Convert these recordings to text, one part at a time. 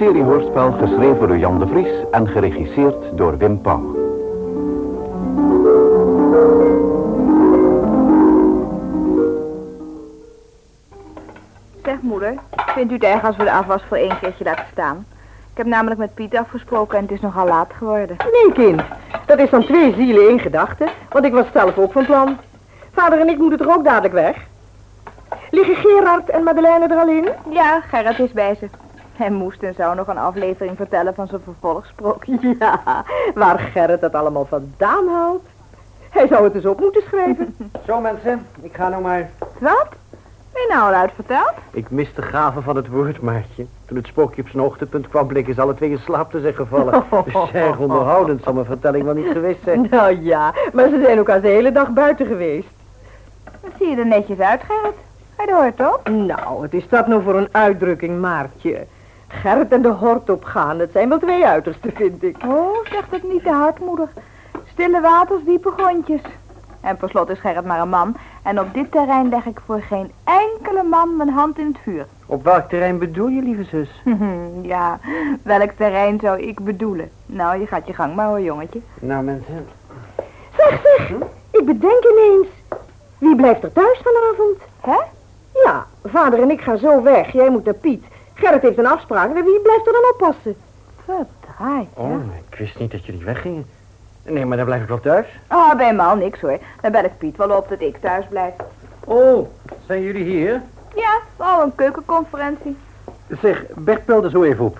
op eigen wieken. Een serie hoorspel geschreven door Jan de Vries en geregisseerd door Wim Pauw. Zeg moeder, vindt u het erg als we de afwas voor één keertje laten staan? Ik heb namelijk met Piet afgesproken en het is nogal laat geworden. Nee, kind. Dat is dan twee zielen één gedachte. Want ik was zelf ook van plan. Vader en ik moeten toch ook dadelijk weg? Liggen Gerard en Madeleine er al in? Ja, Gerrit is bij ze. Hij moest en zou nog een aflevering vertellen van zijn vervolgsprookje. Ja, waar Gerrit dat allemaal vandaan haalt. Hij zou het eens op moeten schrijven. Zo mensen, ik ga nou maar. Wat? Ben je nou al uitverteld? Ik mis de gave van het woord, Maartje. Toen het spookje op zijn hoogtepunt kwam, bleken ze alle twee in slaap te zijn gevallen. Dus erg onderhoudend zal mijn vertelling wel niet geweest zijn. Nou ja, maar ze zijn ook al de hele dag buiten geweest. Dan zie je er netjes uit, Gerrit. Hij hoort toch? Nou, wat is dat nou voor een uitdrukking, Maartje? Gerrit en de hort opgaan, dat zijn wel twee uitersten, vind ik. Oh, zeg dat niet te hard, moeder. Stille waters, diepe grondjes. En per slot is Gerrit maar een man. En op dit terrein leg ik voor geen enkele man mijn hand in het vuur. Op welk terrein bedoel je, lieve zus? ja, welk terrein zou ik bedoelen? Nou, je gaat je gang maar hoor, jongetje. Nou, mensen. Zeg, zeg, ik bedenk ineens. Wie blijft er thuis vanavond? Hè? Ja, vader en ik gaan zo weg. Jij moet naar Piet. Gerrit heeft een afspraak. En wie blijft er dan oppassen? Verdraaid, ja. Oh, ik wist niet dat jullie weggingen. Nee, maar dan blijf ik wel thuis. Oh, bij niks hoor. Dan bel ik Piet wel op dat ik thuis blijf. Oh, zijn jullie hier? Ja, al een keukenconferentie. Zeg, Bert belde zo even op.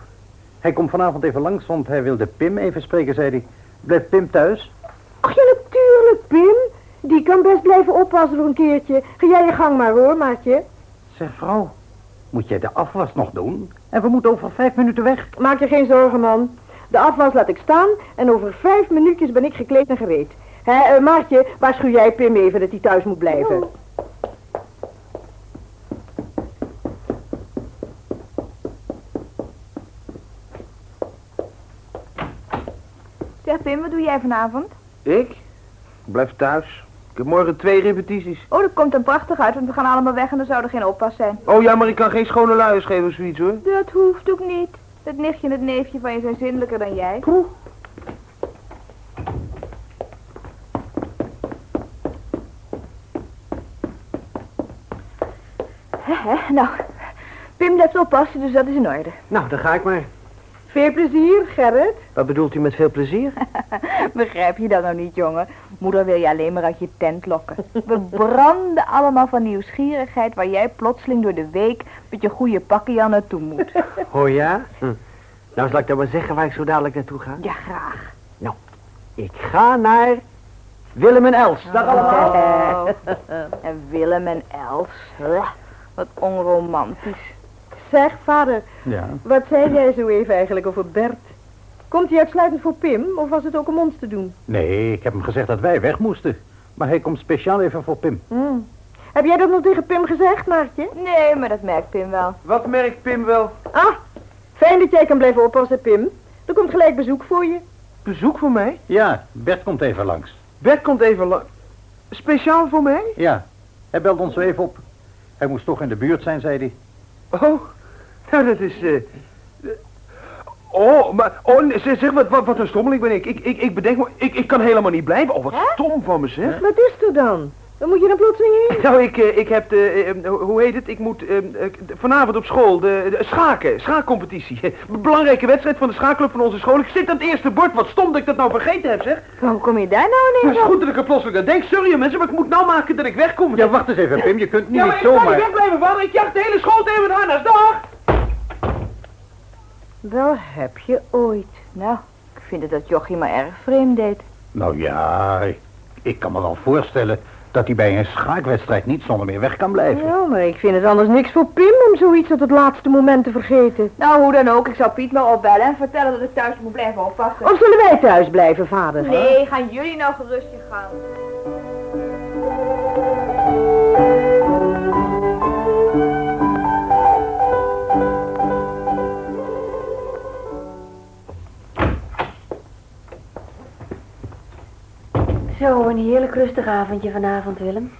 Hij komt vanavond even langs, want hij wilde Pim even spreken, zei hij. Blijft Pim thuis? Ach ja, natuurlijk, Pim. Die kan best blijven oppassen voor een keertje. Ga jij je gang maar hoor, maatje. Zeg, vrouw, moet jij de afwas nog doen? En we moeten over vijf minuten weg. Maak je geen zorgen, man. De afwas laat ik staan en over vijf minuutjes ben ik gekleed en gereed. Hé, uh, Maartje, waarschuw jij Pim even dat hij thuis moet blijven. Zeg Pim, wat doe jij vanavond? Ik? Ik blijf thuis. Heb morgen twee repetities. Oh, dat komt dan prachtig uit, want we gaan allemaal weg en er zou er geen oppas zijn. Oh ja, maar ik kan geen schone luiers geven of zoiets hoor. Dat hoeft ook niet. Het nichtje en het neefje van je zijn zindelijker dan jij. Hè? Nou, Pim blijft oppassen, dus dat is in orde. Nou, dan ga ik maar. Veel plezier, Gerrit. Wat bedoelt u met veel plezier? Begrijp je dat nou niet, jongen? Moeder wil je alleen maar uit je tent lokken. We branden allemaal van nieuwsgierigheid waar jij plotseling door de week met je goede pakje aan naartoe moet. Oh ja? Hm. Nou, zal ik dan maar zeggen waar ik zo dadelijk naartoe ga? Ja, graag. Nou, ik ga naar Willem en Els. Dag allemaal. Oh. En Willem en Els. Wat onromantisch. Zeg, vader, Ja. wat zei jij zo even eigenlijk over Bert? Komt hij uitsluitend voor Pim, of was het ook om ons te doen? Nee, ik heb hem gezegd dat wij weg moesten. Maar hij komt speciaal even voor Pim. Hmm. Heb jij dat nog tegen Pim gezegd, Maartje? Nee, maar dat merkt Pim wel. Wat merkt Pim wel? Ah, fijn dat jij kan blijven oppassen, Pim. Er komt gelijk bezoek voor je. Bezoek voor mij? Ja, Bert komt even langs. Bert komt even lang. Speciaal voor mij? Ja, hij belt ons zo even op. Hij moest toch in de buurt zijn, zei hij. Oh, nou dat is... eh, eh, oh, maar... Oh, nee, zeg, zeg wat, wat, wat een stommeling ben ik. Ik, ik, ik bedenk me... Ik, ik kan helemaal niet blijven. Oh, wat stom van me, zeg. Wat is er dan? Waar moet je dan plotseling heen? Nou, ik, eh, ik heb de... hoe heet het? Ik moet vanavond op school de, de schaken, schaakcompetitie. Belangrijke wedstrijd van de schaakclub van onze school. Ik zit aan het eerste bord. Wat stom dat ik dat nou vergeten heb, zeg. Hoe kom je daar nou Het ineens is op? goed dat ik er plotseling aan denk. Sorry mensen, maar ik moet nou maken dat ik wegkom. Ja, wacht eens even, Pim. Je kunt niet Ja, maar ik kan zomaar... niet wegblijven, vader. Ik jacht de hele school tegen mijn harnas. Dag! Wel heb je ooit. Nou, ik vind het dat jochie maar erg vreemd deed. Nou ja, ik, ik kan me wel voorstellen dat hij bij een schaakwedstrijd niet zonder meer weg kan blijven. Ja, maar ik vind het anders niks voor Pim om zoiets tot het laatste moment te vergeten. Nou, hoe dan ook, ik zou Piet maar opbellen en vertellen dat ik thuis moet blijven oppassen. Of zullen wij thuis blijven, vader? Nee, gaan jullie nou gerust je gang. Zo, een heerlijk rustig avondje vanavond, Willem.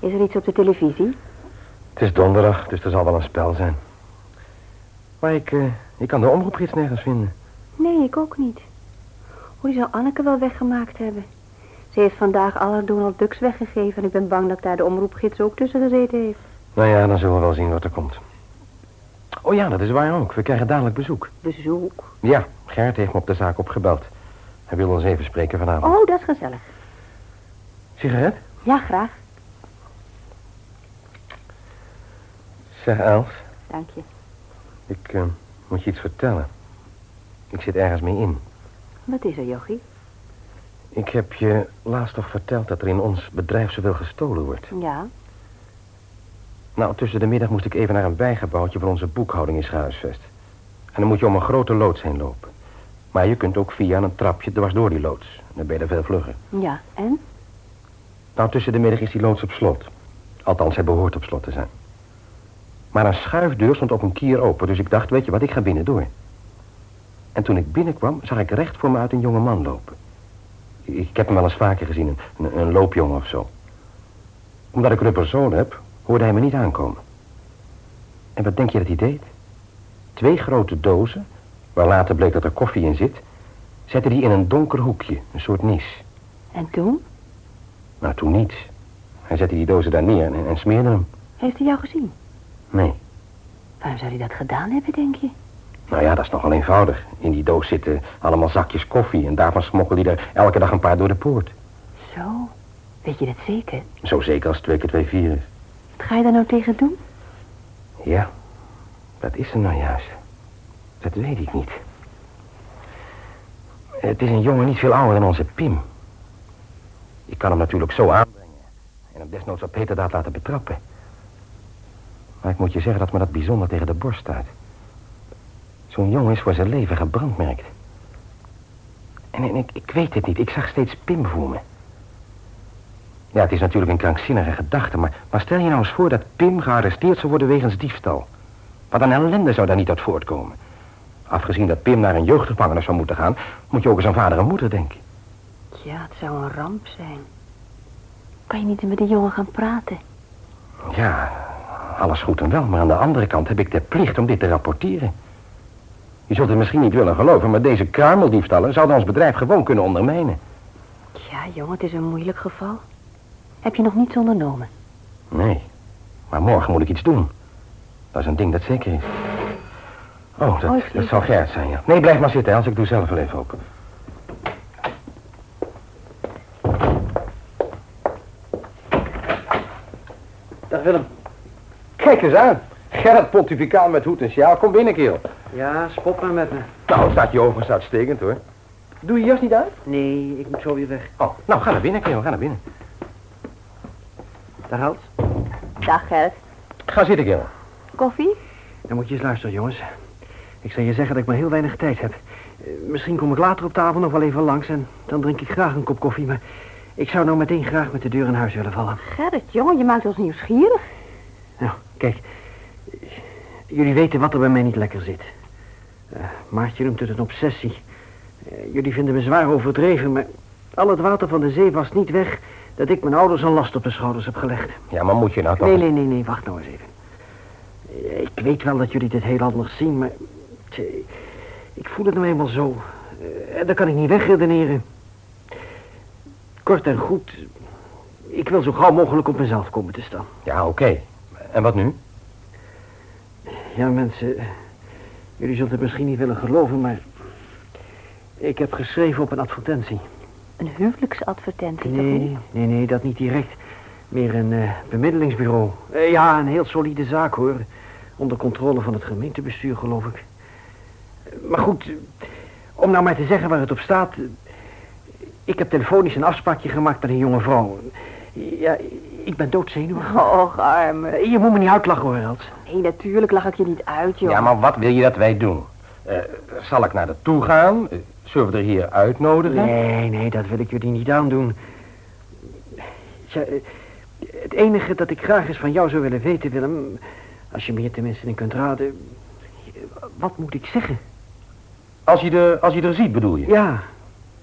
Is er iets op de televisie? Het is donderdag, dus er zal wel een spel zijn. Maar ik, eh, ik kan de omroepgids nergens vinden. Nee, ik ook niet. Hoe die zou Anneke wel weggemaakt hebben. Ze heeft vandaag alle Donald Ducks weggegeven en ik ben bang dat daar de omroepgids ook tussen gezeten heeft. Nou ja, dan zullen we wel zien wat er komt. Oh ja, dat is waar ook. We krijgen dadelijk bezoek. Bezoek? Ja, Gert heeft me op de zaak opgebeld. Hij wil ons even spreken vanavond. Oh, dat is gezellig. Sigaret? Ja, graag. Zeg, Els, Dank je. ik eh, moet je iets vertellen. Ik zit ergens mee in. Wat is er, Jochie? Ik heb je laatst toch verteld dat er in ons bedrijf zoveel gestolen wordt. Ja. Nou, tussen de middag moest ik even naar een bijgebouwtje voor onze boekhouding is gehuisvest. En dan moet je om een grote loods heen lopen. Maar je kunt ook via een trapje dwars door die loods. Dan ben je er veel vlugger. Ja, en? Nou, tussen de middag is die loods op slot. Althans, hij behoort op slot te zijn. Maar een schuifdeur stond op een kier open, dus ik dacht, weet je wat, ik ga binnen door. En toen ik binnenkwam, zag ik recht voor me uit een jonge man lopen. Ik heb hem wel eens vaker gezien, een, een, een loopjongen of zo. Omdat ik rubberzool heb, hoorde hij me niet aankomen. En wat denk je dat hij deed? Twee grote dozen, waar later bleek dat er koffie in zit, zette hij in een donker hoekje, een soort nis. En toen? Nou, toen niet. Hij zette die dozen daar neer en, en smeerde hem. Heeft hij jou gezien? Nee. Waarom zou hij dat gedaan hebben, denk je? Nou ja, dat is nogal eenvoudig. In die doos zitten allemaal zakjes koffie... en daarvan smokkelde hij er elke dag een paar door de poort. Zo. Weet je dat zeker? Zo zeker als twee keer twee vier is. Wat ga je daar nou tegen doen? Ja, dat is er nou juist. Dat weet ik niet. Het is een jongen niet veel ouder dan onze Pim. Ik kan hem natuurlijk zo aanbrengen... en hem desnoods op heterdaad laten betrappen. Maar ik moet je zeggen dat me dat bijzonder tegen de borst staat. Zo'n jongen is voor zijn leven gebrandmerkt. En, en ik, ik weet het niet. Ik zag steeds Pim voor me. Ja, het is natuurlijk een krankzinnige gedachte, maar, maar stel je nou eens voor dat Pim gearresteerd zou worden wegens diefstal. Wat een ellende zou daar niet uit voortkomen. Afgezien dat Pim naar een jeugdgevangenis zou moeten gaan, moet je ook eens aan vader en moeder denken. Ja, het zou een ramp zijn. Kan je niet met die jongen gaan praten? Ja, alles goed en wel, maar aan de andere kant heb ik de plicht om dit te rapporteren. Je zult het misschien niet willen geloven, maar deze kruimeldiefstallen zouden ons bedrijf gewoon kunnen ondermijnen. Ja, jongen, het is een moeilijk geval. Heb je nog niets ondernomen? Nee, maar morgen moet ik iets doen. Dat is een ding dat zeker is. Oh, dat, Oh, dat zal. Gert zijn, ja. Nee, blijf maar zitten, als ik doe zelf wel even open. Dag Willem. Kijk eens aan. Gerrit pontificaal met hoed en sjaal. Kom binnen, kerel. Ja, spot maar met me. Nou, staat je overigens uitstekend, hoor. Doe je jas niet uit? Nee, ik moet zo weer weg. Oh, nou, ga naar binnen, kerel. Ga naar binnen. Dag Hans. Dag Gert. Ga zitten, kerel. Koffie? Dan moet je eens luisteren, jongens. Ik zal je zeggen dat ik maar heel weinig tijd heb. Eh, misschien kom ik later op tafel nog wel even langs en dan drink ik graag een kop koffie, maar ik zou nou meteen graag met de deur in huis willen vallen. Gerrit, jongen, je maakt ons nieuwsgierig. Nou, kijk. Jullie weten wat er bij mij niet lekker zit. Eh, Maartje noemt het een obsessie. Eh, jullie vinden me zwaar overdreven, maar al het water van de zee was niet weg dat ik mijn ouders een last op de schouders heb gelegd. Ja, maar moet je nou toch... Nee, nee, nee, nee, wacht nou eens even. Ik weet wel dat jullie dit heel anders zien, maar... tje, Ik voel het nou eenmaal zo. Eh, En dat kan ik niet wegredeneren. Kort en goed... Ik wil zo gauw mogelijk op mezelf komen te staan. Ja, oké. En wat nu? Ja, mensen... Jullie zullen het misschien niet willen geloven, maar... Ik heb geschreven op een advertentie. Een huwelijksadvertentie, toch Nee, niet? nee, nee, dat niet direct. Meer een eh, bemiddelingsbureau. Eh, ja, een heel solide zaak, hoor. Onder controle van het gemeentebestuur, geloof ik. Maar goed, om nou maar te zeggen waar het op staat... ik heb telefonisch een afspraakje gemaakt met een jonge vrouw. Ja, ik ben doodzenuwig. Och, arme. Je moet me niet uitlachen, hoor, Els. Nee, natuurlijk lach ik je niet uit, joh. Ja, maar wat wil je dat wij doen? Eh, zal ik naar de toe gaan? Eh, zullen we er hier uitnodigen? Nee, nee, dat wil ik jullie niet aandoen. Ja, eh, het enige dat ik graag eens van jou zou willen weten, Willem... als je me hier tenminste in kunt raden... wat moet ik zeggen? Als je, de, als je er ziet, bedoel je? Ja,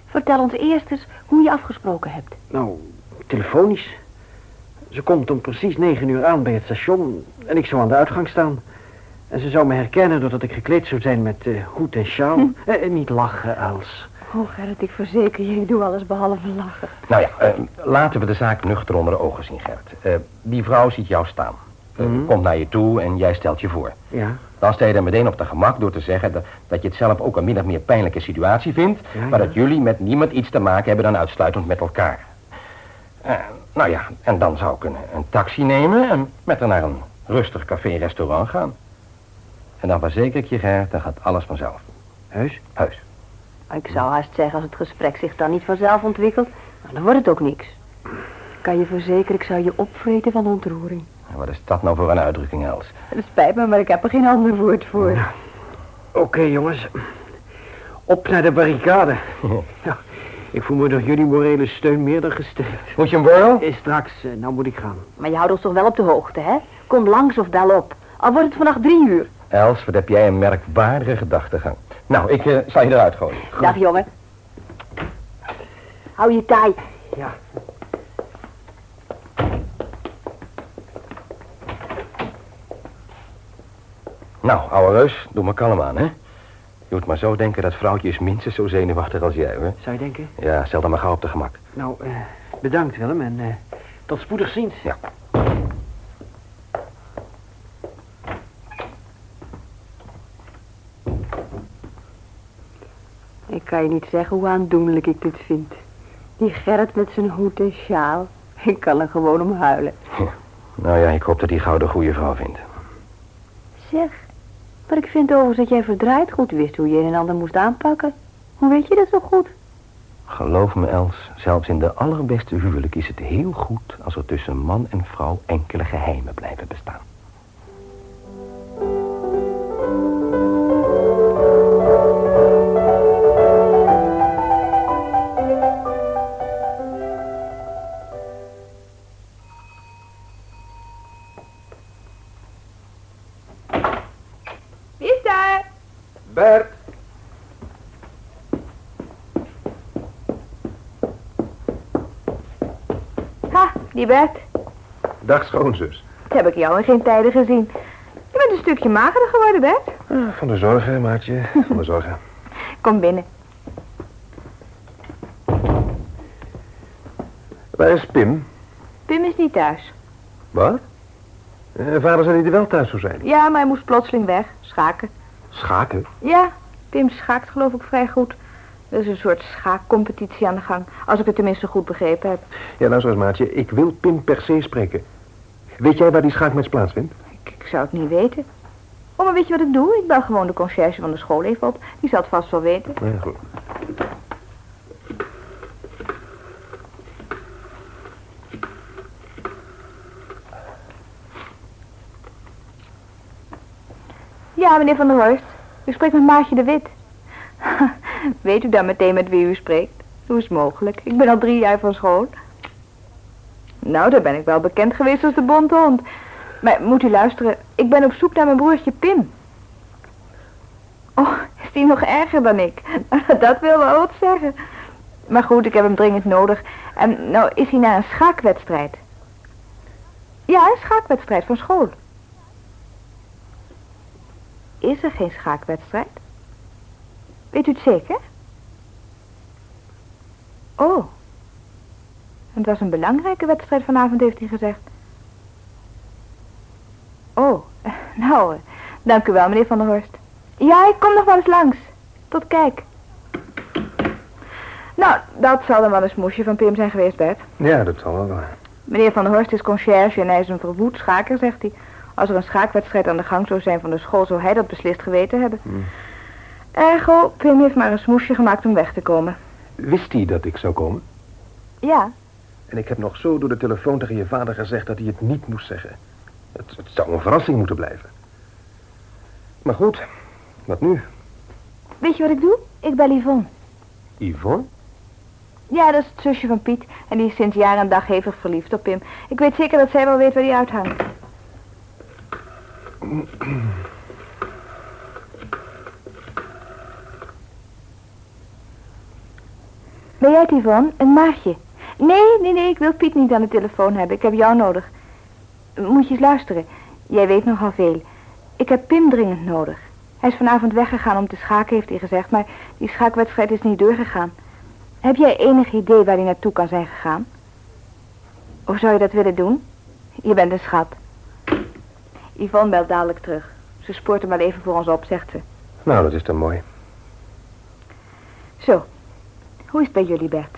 Vertel ons eerst eens hoe je afgesproken hebt. nou, telefonisch. Ze komt om precies negen uur aan bij het station... en ik zou aan de uitgang staan. En ze zou me herkennen doordat ik gekleed zou zijn met eh, hoed en sjaal. Hm. Eh, niet lachen, Els. Oh, Gerrit, ik verzeker je, ik doe alles behalve lachen. Nou ja, eh, laten we de zaak nuchter onder de ogen zien, Gerrit. Eh, die vrouw ziet jou staan. Mhm. Komt naar je toe en jij stelt je voor. Ja, Dan sta je er meteen op de gemak door te zeggen dat, dat je het zelf ook een min of meer pijnlijke situatie vindt. Ja, maar ja. dat jullie met niemand iets te maken hebben dan uitsluitend met elkaar. Eh, nou ja, en dan zou ik een, een taxi nemen en met haar naar een rustig café-restaurant gaan. En dan verzeker ik je, Gerrit, dan gaat alles vanzelf. heus. Heus. Ik zou haast zeggen, als het gesprek zich dan niet vanzelf ontwikkelt, dan wordt het ook niks. Ik kan je verzekeren, ik zou je opvreten van ontroering. Wat is dat nou voor een uitdrukking, Els? Het spijt me, maar ik heb er geen ander woord voor. Oké, jongens. Op naar de barricade. ja, ik voel me door jullie morele steun meer dan gesterkt. Moet je een borrel? Eh, straks, eh, nou moet ik gaan. Maar je houdt ons toch wel op de hoogte, hè? Kom langs of bel op. Al wordt het vannacht drie uur. Els, wat heb jij een merkwaardige gedachtegang. Nou, ik eh, zal je eruit gooien. Dag, jongen. Hou je taai. Ja. Nou, ouwe reus, doe me kalm aan, hè? Je moet maar zo denken dat vrouwtje is minstens zo zenuwachtig als jij, hoor. Zou je denken? Ja, stel dan maar gauw op de gemak. Nou, eh, bedankt Willem en eh, tot spoedig ziens. Ja. Ik kan je niet zeggen hoe aandoenlijk ik dit vind. Die Gerrit met zijn hoed en sjaal. Ik kan er gewoon om huilen. Nou ja, ik hoop dat hij gauw de goede vrouw vindt. Zeg, maar ik vind overigens dat jij verdraaid goed wist hoe je een en ander moest aanpakken. Hoe weet je dat zo goed? Geloof me, Els, zelfs in de allerbeste huwelijk is het heel goed als er tussen man en vrouw enkele geheimen blijven bestaan. Bert. Dag schoonzus. Dat heb ik jou in geen tijden gezien. Je bent een stukje magerder geworden, Bert. Ah, van de zorgen, maatje. Van de zorgen. Kom binnen. Waar is Pim? Pim is niet thuis. Wat? Eh, vader zei dat hij wel thuis zou zijn. Ja, maar hij moest plotseling weg. Schaken. Schaken? Ja, Pim schaakt geloof ik vrij goed. Er is een soort schaakcompetitie aan de gang. Als ik het tenminste goed begrepen heb. Ja, luister eens, maatje. Ik wil Pim per se spreken. Weet jij waar die schaakmatch plaatsvindt? Ik, ik zou het niet weten. Oh, maar weet je wat ik doe? Ik bel gewoon de conciërge van de school even op. Die zal het vast wel weten. Ja, goed. Ja, meneer Van der Horst. U spreekt met Maartje de Wit. Weet u dan meteen met wie u spreekt? Hoe is mogelijk? Ik ben al drie jaar van school. Nou, daar ben ik wel bekend geweest als de bonte hond. Maar moet u luisteren, ik ben op zoek naar mijn broertje Pim. Oh, is die nog erger dan ik? Dat wil wel wat zeggen. Maar goed, ik heb hem dringend nodig. En nou is hij naar een schaakwedstrijd. Ja, een schaakwedstrijd van school. Is er geen schaakwedstrijd? Weet u het zeker? Oh. Het was een belangrijke wedstrijd vanavond, heeft hij gezegd. Oh, nou, eh, dank u wel, meneer Van der Horst. Ja, ik kom nog wel eens langs. Tot kijk. Nou, dat zal dan wel een smoesje van Pim zijn geweest, Bert. Ja, dat zal wel. Meneer Van der Horst is conciërge en hij is een verwoed schaker, zegt hij. Als er een schaakwedstrijd aan de gang zou zijn van de school, zou hij dat beslist geweten hebben. Ergo, Pim heeft maar een smoesje gemaakt om weg te komen. Wist hij dat ik zou komen? Ja, En ik heb nog zo door de telefoon tegen je vader gezegd dat hij het niet moest zeggen. Het, het zou een verrassing moeten blijven. Maar goed, wat nu? weet je wat ik doe? Ik bel Yvonne. Yvonne? Ja, dat is het zusje van Piet. En die is sinds jaar en dag hevig verliefd op Pim. Ik weet zeker dat zij wel weet waar die uithangt. Ben jij het, Yvonne? Een maatje? Nee, nee, nee, ik wil Piet niet aan de telefoon hebben. Ik heb jou nodig. Moet je eens luisteren. Jij weet nogal veel. Ik heb Pim dringend nodig. Hij is vanavond weggegaan om te schaken, heeft hij gezegd, maar die schaakwedstrijd is niet doorgegaan. Heb jij enig idee waar hij naartoe kan zijn gegaan? Of zou je dat willen doen? Je bent een schat. Yvonne belt dadelijk terug. Ze spoort hem wel even voor ons op, zegt ze. Nou, dat is dan mooi. Zo. Hoe is het bij jullie, Bert?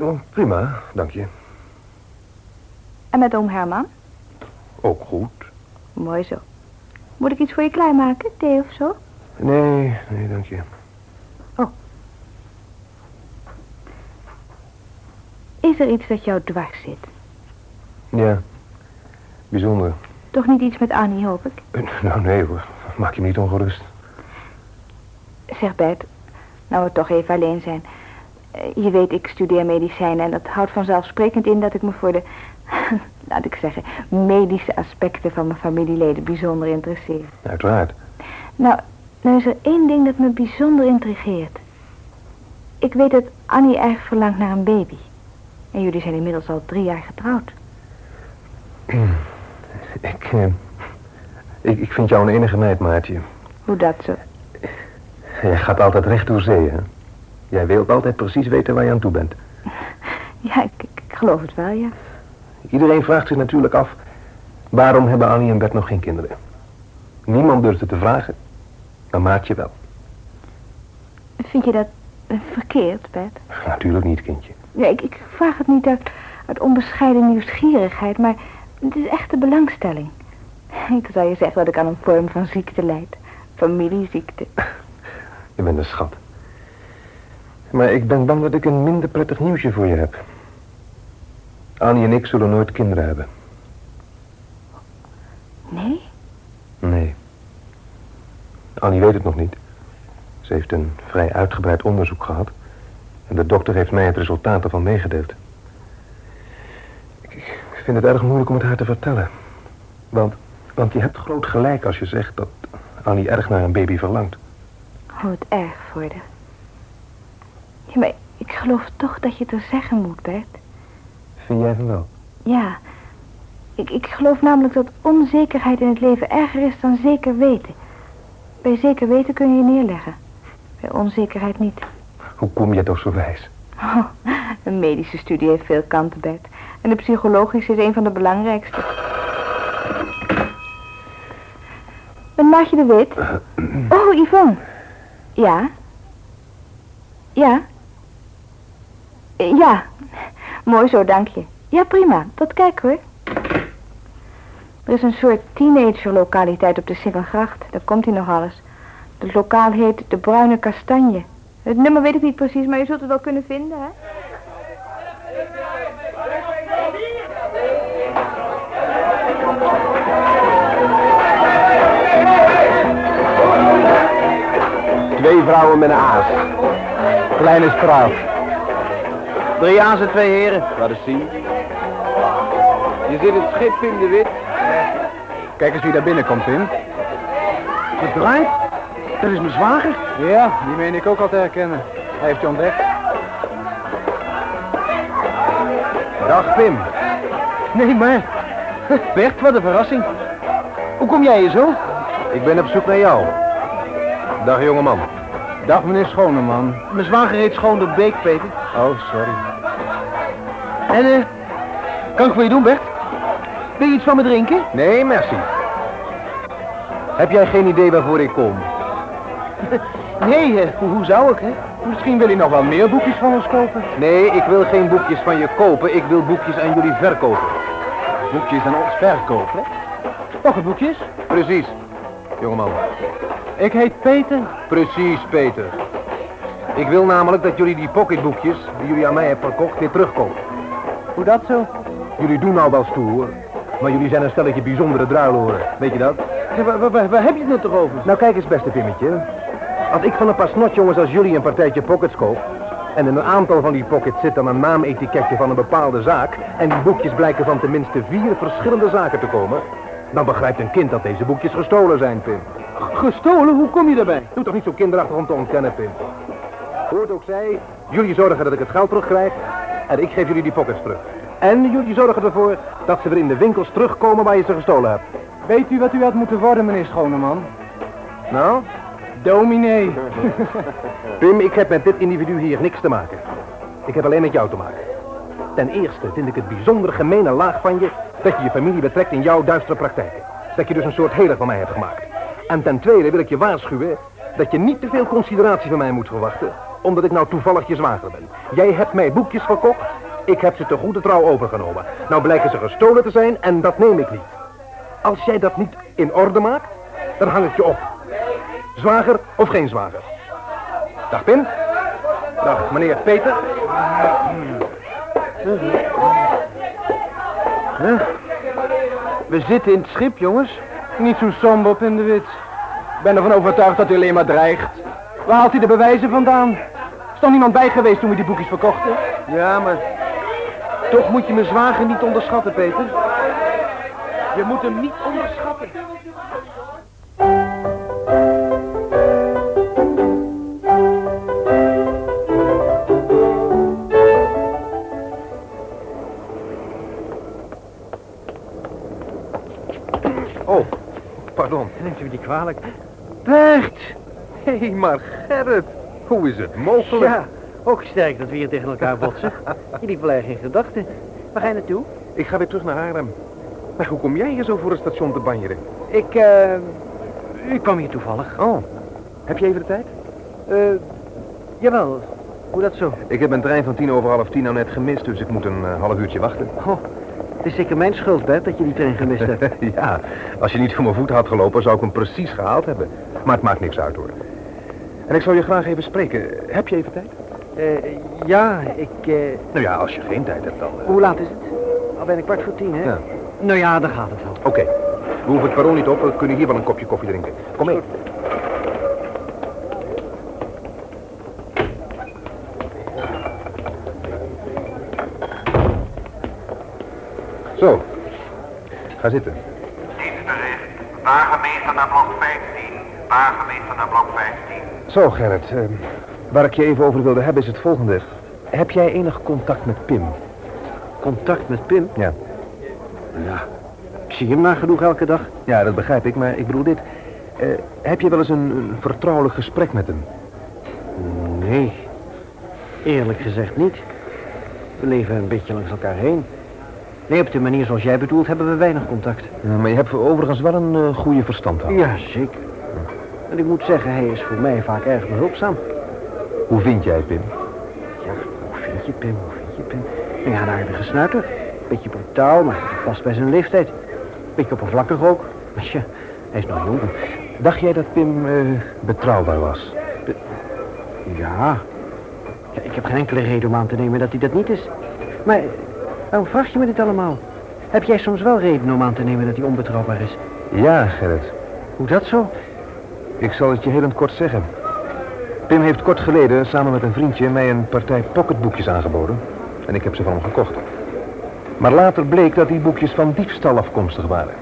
Oh, prima, dank je. En met oom Herman? Ook goed. Mooi zo. Moet ik iets voor je klaarmaken, thee of zo? Nee, nee, dank je. Is er iets dat jou dwars zit? Ja, bijzonder. Toch niet iets met Annie, hoop ik? Eh, Nou, nee hoor. Maak je me niet ongerust. Zeg Bert, nou we toch even alleen zijn. Eh, Je weet, ik studeer medicijnen en dat houdt vanzelfsprekend in dat ik me voor de, laat ik zeggen, medische aspecten van mijn familieleden bijzonder interesseer. Uiteraard. Nou, nou is er één ding dat me bijzonder intrigeert. Ik weet dat Annie erg verlangt naar een baby. En jullie zijn inmiddels al drie jaar getrouwd. Ik, eh, ik, ik vind jou een enige meid, Maartje. Hoe dat zo? Jij gaat altijd recht door zee, hè? Jij wilt altijd precies weten waar je aan toe bent. Ja, ik, ik, geloof het wel, ja. Iedereen vraagt zich natuurlijk af... waarom hebben Annie en Bert nog geen kinderen? Niemand durft het te vragen, maar Maartje wel. Vind je dat verkeerd, Bert? Natuurlijk niet, kindje. Ja, ik, ik vraag het niet uit, uit onbescheiden nieuwsgierigheid, maar het is echte belangstelling. Ik zou je zeggen dat ik aan een vorm van ziekte lijd. Familieziekte. Je bent een schat. Maar ik ben bang dat ik een minder prettig nieuwsje voor je heb. Annie en ik zullen nooit kinderen hebben. Nee? Nee. Annie weet het nog niet. Ze heeft een vrij uitgebreid onderzoek gehad. En de dokter heeft mij het resultaat ervan meegedeeld. Ik, vind het erg moeilijk om het haar te vertellen. Want, want je hebt groot gelijk als je zegt dat Annie erg naar een baby verlangt. Oh, het erg voor de. Ja, maar ik geloof toch dat je het er zeggen moet, Bert. Vind jij van wel? Ja. Ik, ik geloof namelijk dat onzekerheid in het leven erger is dan zeker weten. Bij zeker weten kun je je neerleggen. Bij onzekerheid niet. Hoe kom je toch zo wijs? Oh, een medische studie heeft veel kanten, Bert. En de psychologische is een van de belangrijkste. Met Maatje de Wit? Oh, Yvonne. Ja? Ja? Eh, Ja. Mooi zo, dank je. Ja, prima. Tot kijk hoor. Er is een soort teenager-lokaliteit op de Singelgracht. Daar komt hij nog alles. Het lokaal heet De Bruine Kastanje. Het nummer weet ik niet precies, maar je zult het wel kunnen vinden, hè? Twee vrouwen met een aas. Kleine straat. Drie aas en twee heren. Laat eens zien. Je zit het schip, Pim de Wit. Kijk eens wie daar binnenkomt, Pim. Gedraaid? Dat is mijn zwager. Ja, die meen ik ook al te herkennen. Hij heeft je ontdekt. Dag, Pim. Nee, maar... Bert, wat een verrassing. Hoe kom jij hier zo? Ik ben op zoek naar jou. Dag, jongeman. Dag, meneer Schoneman. Mijn zwager heet Schoon de Beek, Peter. Oh, sorry. En, eh... kan ik voor je doen, Bert? Wil je iets van me drinken? Nee, merci. Heb jij geen idee waarvoor ik kom? Nee, eh, hoe, hoe zou ik, hè? Misschien wil hij nog wel meer boekjes van ons kopen. Nee, ik wil geen boekjes van je kopen. Ik wil boekjes aan jullie verkopen. Boekjes aan ons verkopen. Pocketboekjes? Precies, jongeman. Ik heet Peter. Precies, Peter. Ik wil namelijk dat jullie die pocketboekjes die jullie aan mij hebben verkocht weer terugkopen. Hoe dat zo? Jullie doen nou wel stoer, maar jullie zijn een stelletje bijzondere druiloren. Weet je dat? Ja, waar, waar- waar heb je het nou toch over? Nou kijk eens, beste Pimmetje. Als ik van een paar snotjongens als jullie een partijtje pockets koop... en in een aantal van die pockets zit dan een naametiketje van een bepaalde zaak... en die boekjes blijken van tenminste vier verschillende zaken te komen... dan begrijpt een kind dat deze boekjes gestolen zijn, Pim. Gestolen? Hoe kom je daarbij? Doe toch niet zo kinderachtig om te ontkennen, Pim. Hoort ook zij, jullie zorgen dat ik het geld terugkrijg... en ik geef jullie die pockets terug. En jullie zorgen ervoor dat ze weer in de winkels terugkomen waar je ze gestolen hebt. Weet u wat u had moeten worden, meneer Schoneman? Nou? Dominee. Pim, ik heb met dit individu hier niks te maken. Ik heb alleen met jou te maken. Ten eerste vind ik het bijzonder gemene laag van je... dat je je familie betrekt in jouw duistere praktijken. Dat je dus een soort heilig van mij hebt gemaakt. En ten tweede wil ik je waarschuwen... dat je niet te veel consideratie van mij moet verwachten... omdat ik nou toevallig je zwager ben. Jij hebt mij boekjes verkocht... ik heb ze te goede trouw overgenomen. Nou blijken ze gestolen te zijn en dat neem ik niet. Als jij dat niet in orde maakt... dan hang ik je op. Zwager of geen zwager? Dag Pim. Dag meneer Peter. We zitten in het schip, jongens. Niet zo somber op in de wit. Ik ben ervan overtuigd dat hij alleen maar dreigt. Waar haalt hij de bewijzen vandaan? Is toch niemand bij geweest toen we die boekjes verkochten? Ja, maar... Toch moet je mijn zwager niet onderschatten, Peter. Je moet hem niet onderschatten. Oh, pardon. Neemt u me niet kwalijk? Bert! Hé, hey, maar Gerrit. Hoe is het mogelijk? Ja, ook sterk dat we hier tegen elkaar botsen. Wel erg in gedachten. Waar ga je naartoe? Ik ga weer terug naar Haarlem. Maar hoe kom jij hier zo voor het station te banjeren? Ik, eh... ik kwam hier toevallig. Oh, heb je even de tijd? Eh, jawel. Hoe dat zo? Ik heb mijn trein van tien over half tien nou net gemist, dus ik moet een eh, half uurtje wachten. Oh, het is zeker mijn schuld, Bert, dat je die trein gemist hebt. ja, als je niet voor mijn voeten had gelopen, zou ik hem precies gehaald hebben. Maar het maakt niks uit, hoor. En ik zou je graag even spreken. Heb je even tijd? Eh, ja, ik... eh, Nou ja, als je geen tijd hebt dan... eh, hoe laat is het? Al bijna kwart voor tien, hè? Ja. Nou ja, dan gaat het wel. Oké. We hoeven het perron niet op, we kunnen hier wel een kopje koffie drinken. Kom mee. Zo. Ga zitten. Dienstbericht. Wagenmeester naar blok 15. Wagenmeester naar blok 15. Zo, Gerrit. eh, waar ik je even over wilde hebben is het volgende. Heb jij enig contact met Pim? Contact met Pim? Ja. Ja. Ik zie hem nagenoeg elke dag. Ja, dat begrijp ik, maar ik bedoel dit. Eh, heb je wel eens een, een vertrouwelijk gesprek met hem? Nee. Eerlijk gezegd niet. We leven een beetje langs elkaar heen. Nee, op de manier zoals jij bedoelt hebben we weinig contact. Ja, maar je hebt overigens wel een eh, goede verstandhouding. Ja, zeker. En ik moet zeggen, hij is voor mij vaak erg behulpzaam. Hoe vind jij Pim? Ja, hoe vind je Pim? Hoe vind je Pim? Nou ja, een aardige snuiter. Beetje brutaal, maar vast bij zijn leeftijd. Beetje oppervlakkig ook. Maar ja, hij is nog jong. Dacht jij dat Pim eh, betrouwbaar was? Ja. ja. Ik heb geen enkele reden om aan te nemen dat hij dat niet is. Maar waarom vraag je me dit allemaal? Heb jij soms wel reden om aan te nemen dat hij onbetrouwbaar is? Ja, Gerrit. Hoe dat zo? Ik zal het je heel kort zeggen. Pim heeft kort geleden samen met een vriendje mij een partij pocketboekjes aangeboden. En ik heb ze van hem gekocht. Maar later bleek dat die boekjes van diefstal afkomstig waren.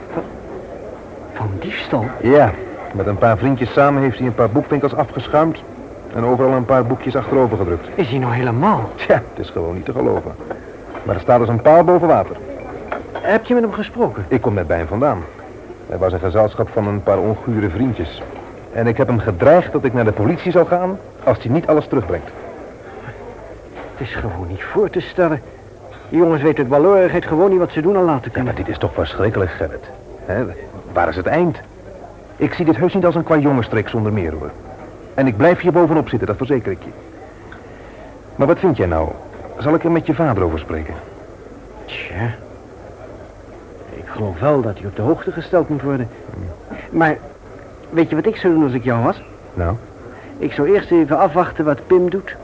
Van diefstal? Ja, met een paar vriendjes samen heeft hij een paar boekwinkels afgeschuimd... en overal een paar boekjes achterover gedrukt. Is hij nou helemaal? Tja, het is gewoon niet te geloven. Maar er staat dus een paal boven water. Heb je met hem gesproken? Ik kom net bij hem vandaan. Hij was een gezelschap van een paar ongure vriendjes. En ik heb hem gedreigd dat ik naar de politie zal gaan... als hij niet alles terugbrengt. Het is gewoon niet voor te stellen. Die jongens weten het balorigheid gewoon niet wat ze doen en laten Ja, kunnen. maar dit is toch verschrikkelijk, Gerrit. Hè, waar is het eind? Ik zie dit heus niet als een qua jongenstreek zonder meer, hoor. En ik blijf hier bovenop zitten, dat verzeker ik je. Maar wat vind jij nou? Zal ik er met je vader over spreken? Tja. Ik geloof wel dat hij op de hoogte gesteld moet worden. Maar weet je wat ik zou doen als ik jou was? Nou? Ik zou eerst even afwachten wat Pim doet.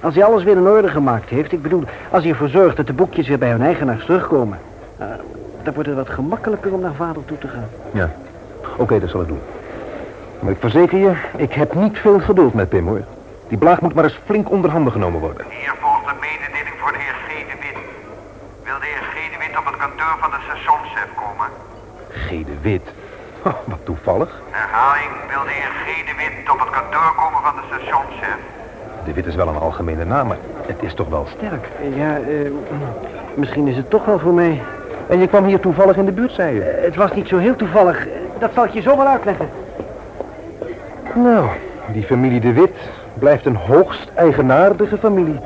Als hij alles weer in orde gemaakt heeft, ik bedoel, als hij ervoor zorgt dat de boekjes weer bij hun eigenaars terugkomen, eh, dan wordt het wat gemakkelijker om naar vader toe te gaan. Ja. Oké, dat zal ik doen. Maar ik verzeker je, ik heb niet veel geduld met Pim, hoor. Die blaag moet maar eens flink onder handen genomen worden. Hier volgt een mededeling voor de heer G. de Wit. Wil de heer G. de Wit op het kantoor van de stationschef komen? G. Oh, wat toevallig. Herhaling, wil de heer G. de Wit op het kantoor komen van de stationschef? De Wit is wel een algemene naam, maar het is toch wel sterk. Ja, eh, misschien is het toch wel voor mij. En je kwam hier toevallig in de buurt, zei je? Eh, het was niet zo heel toevallig. Dat zal ik je zo wel uitleggen. Nou, die familie De Wit blijft een hoogst eigenaardige familie.